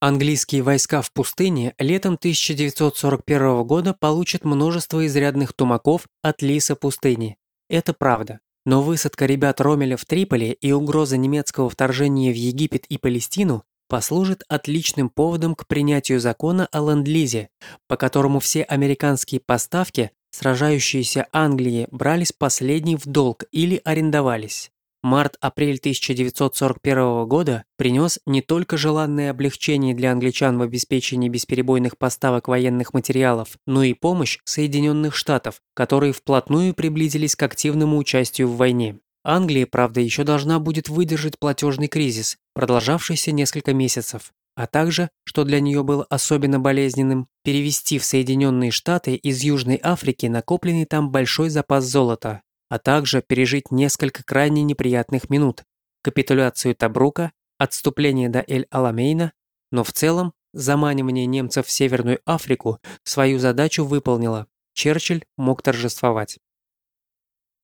Английские войска в пустыне летом 1941 года получат множество изрядных тумаков от лиса пустыни. Это правда. Но высадка ребят Ромеля в Триполи и угроза немецкого вторжения в Египет и Палестину послужит отличным поводом к принятию закона о ленд-лизе, по которому все американские поставки, сражающиеся Англии, брались последней в долг или арендовались. Март-апрель 1941 года принес не только желанное облегчение для англичан в обеспечении бесперебойных поставок военных материалов, но и помощь Соединенных Штатов, которые вплотную приблизились к активному участию в войне. Англия, правда, еще должна будет выдержать платежный кризис, продолжавшийся несколько месяцев, а также, что для нее было особенно болезненным, перевести в Соединенные Штаты из Южной Африки накопленный там большой запас золота, а также пережить несколько крайне неприятных минут – капитуляцию Табрука, отступление до Эль-Аламейна, но в целом заманивание немцев в Северную Африку свою задачу выполнило. Черчилль мог торжествовать.